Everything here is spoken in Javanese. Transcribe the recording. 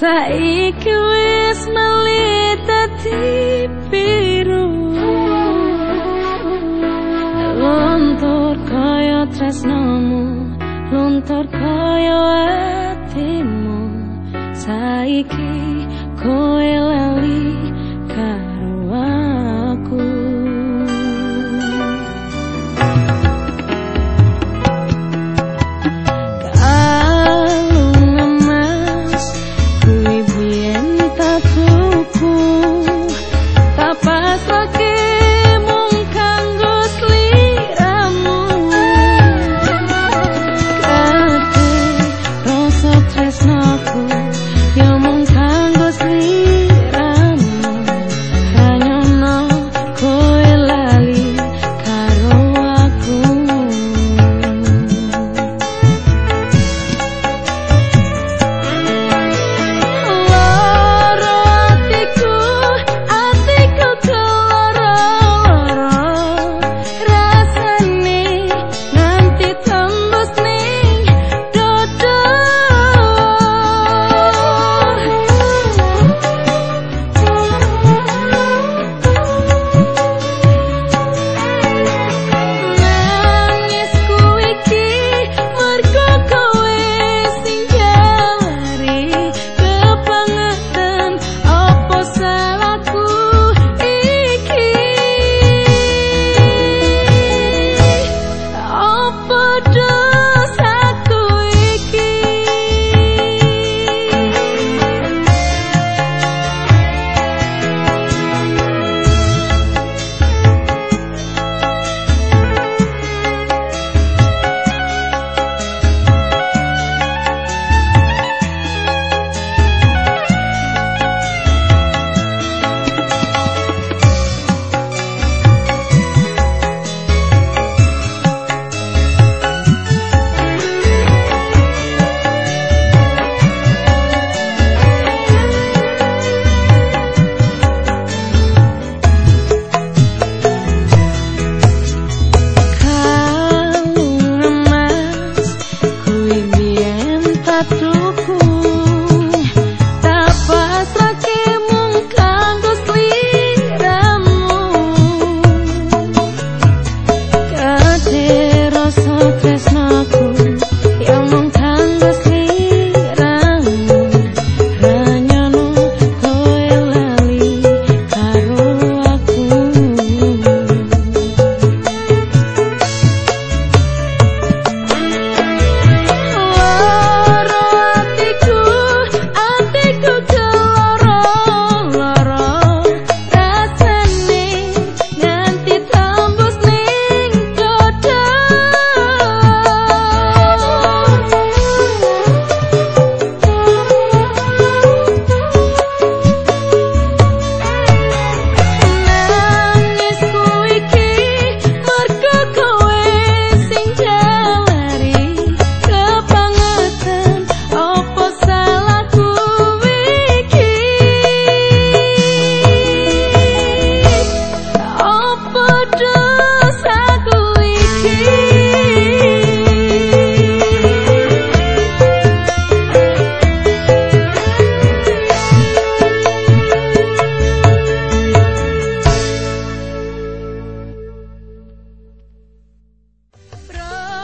saiki wis melita biru luntur kaya tresnamu luntur kaya hatimu saiki kowe lali